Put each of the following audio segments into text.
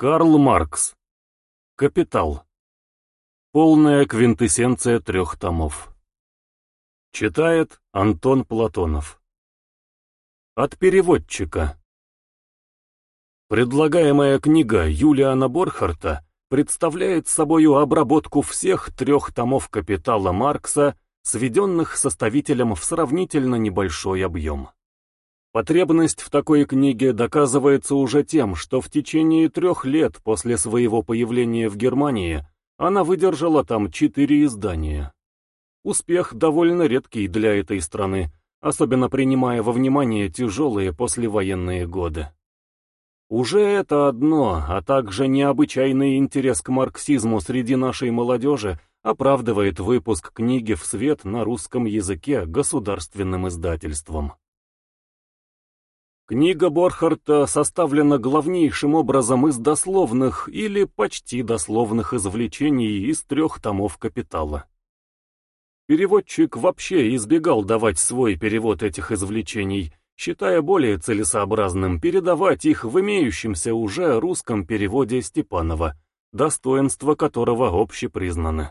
Карл Маркс. Капитал. Полная квинтэссенция трех томов. Читает Антон Платонов. От переводчика. Предлагаемая книга Юлиана Борхарта представляет собою обработку всех трех томов «Капитала» Маркса, сведенных составителем в сравнительно небольшой объем. Потребность в такой книге доказывается уже тем, что в течение трех лет после своего появления в Германии она выдержала там четыре издания. Успех довольно редкий для этой страны, особенно принимая во внимание тяжелые послевоенные годы. Уже это одно, а также необычайный интерес к марксизму среди нашей молодежи оправдывает выпуск книги в свет на русском языке государственным издательством. Книга Борхарта составлена главнейшим образом из дословных или почти дословных извлечений из трех томов «Капитала». Переводчик вообще избегал давать свой перевод этих извлечений, считая более целесообразным передавать их в имеющемся уже русском переводе Степанова, достоинства которого общепризнаны.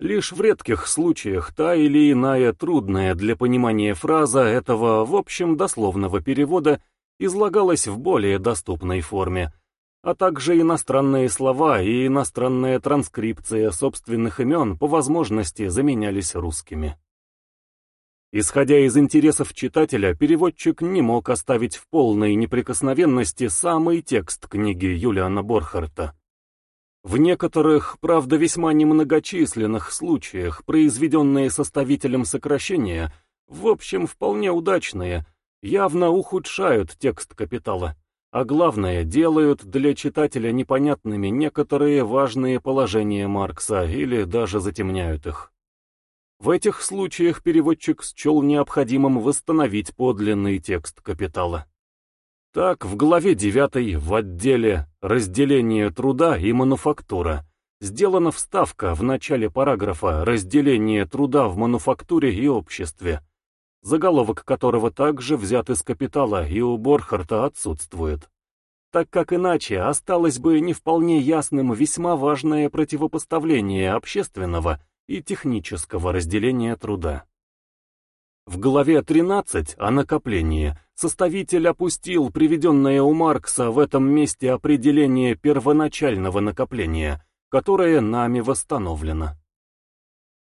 Лишь в редких случаях та или иная трудная для понимания фраза этого, в общем, дословного перевода излагалась в более доступной форме, а также иностранные слова и иностранная транскрипция собственных имен по возможности заменялись русскими. Исходя из интересов читателя, переводчик не мог оставить в полной неприкосновенности самый текст книги Юлиана Борхарта. В некоторых, правда весьма немногочисленных случаях, произведенные составителем сокращения, в общем вполне удачные, явно ухудшают текст капитала, а главное, делают для читателя непонятными некоторые важные положения Маркса или даже затемняют их. В этих случаях переводчик счел необходимым восстановить подлинный текст капитала. Так, в главе 9 в отделе «Разделение труда и мануфактура» сделана вставка в начале параграфа «Разделение труда в мануфактуре и обществе», заголовок которого также взят из капитала и у Борхарта отсутствует. Так как иначе осталось бы не вполне ясным весьма важное противопоставление общественного и технического разделения труда. В главе 13 о накоплении составитель опустил приведенное у Маркса в этом месте определение первоначального накопления, которое нами восстановлено.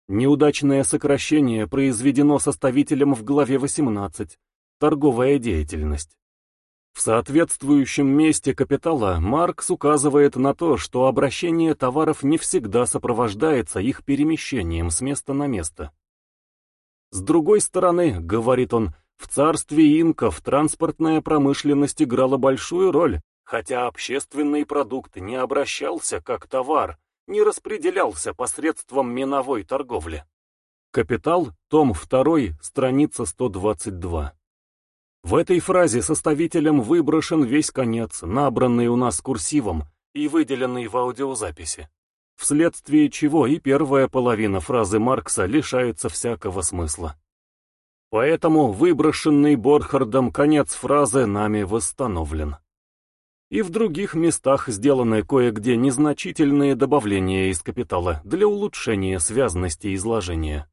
Неудачное сокращение произведено составителем в главе 18 «Торговая деятельность». В соответствующем месте капитала Маркс указывает на то, что обращение товаров не всегда сопровождается их перемещением с места на место. С другой стороны, говорит он, в царстве инков транспортная промышленность играла большую роль, хотя общественный продукт не обращался как товар, не распределялся посредством миновой торговли. Капитал, том 2, страница 122. В этой фразе составителем выброшен весь конец, набранный у нас курсивом и выделенный в аудиозаписи вследствие чего и первая половина фразы Маркса лишается всякого смысла. Поэтому выброшенный Борхардом конец фразы нами восстановлен. И в других местах сделаны кое-где незначительные добавления из капитала для улучшения связности изложения.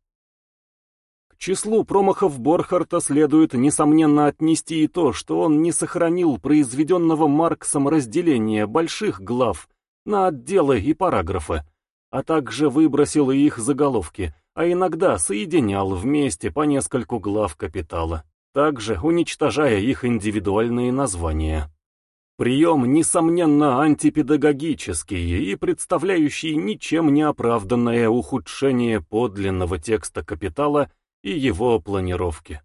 К числу промахов Борхарта следует несомненно отнести и то, что он не сохранил произведенного Марксом разделения больших глав на отделы и параграфы, а также выбросил их заголовки, а иногда соединял вместе по нескольку глав капитала, также уничтожая их индивидуальные названия. Прием, несомненно, антипедагогический и представляющий ничем не оправданное ухудшение подлинного текста капитала и его планировки.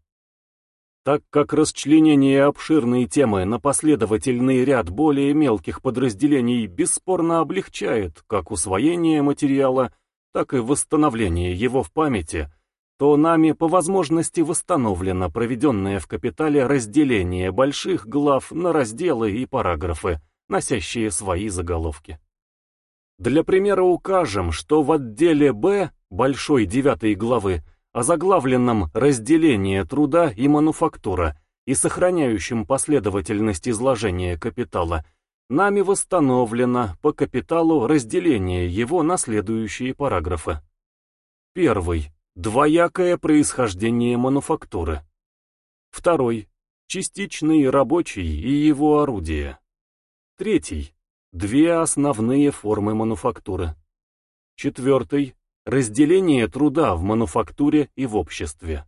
Так как расчленение обширной темы на последовательный ряд более мелких подразделений бесспорно облегчает как усвоение материала, так и восстановление его в памяти, то нами по возможности восстановлено проведенное в капитале разделение больших глав на разделы и параграфы, носящие свои заголовки. Для примера укажем, что в отделе Б большой девятой главы озаглавленном «Разделение труда и мануфактура» и сохраняющем последовательность изложения капитала, нами восстановлено по капиталу разделение его на следующие параграфы. Первый. Двоякое происхождение мануфактуры. Второй. Частичный рабочий и его орудия. Третий. Две основные формы мануфактуры. Четвертый. Разделение труда в мануфактуре и в обществе.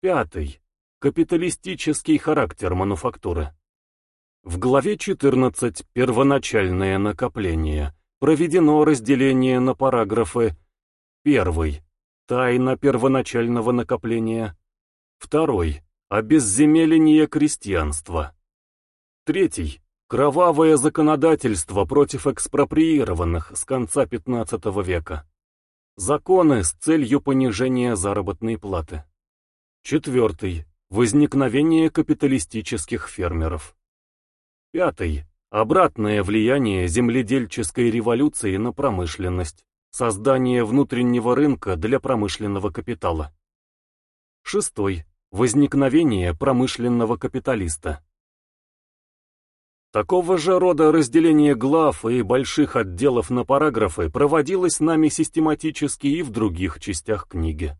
Пятый. Капиталистический характер мануфактуры. В главе 14 «Первоначальное накопление» проведено разделение на параграфы Первый. Тайна первоначального накопления. Второй. Обезземеление крестьянства. Третий. Кровавое законодательство против экспроприированных с конца XV века. Законы с целью понижения заработной платы. Четвертый. Возникновение капиталистических фермеров. Пятый. Обратное влияние земледельческой революции на промышленность. Создание внутреннего рынка для промышленного капитала. Шестой. Возникновение промышленного капиталиста. Такого же рода разделение глав и больших отделов на параграфы проводилось нами систематически и в других частях книги.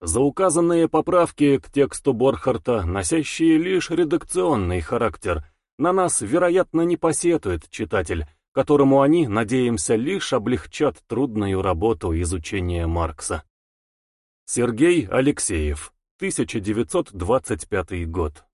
За указанные поправки к тексту Борхарта, носящие лишь редакционный характер, на нас, вероятно, не посетует читатель, которому они, надеемся, лишь облегчат трудную работу изучения Маркса. Сергей Алексеев, 1925 год.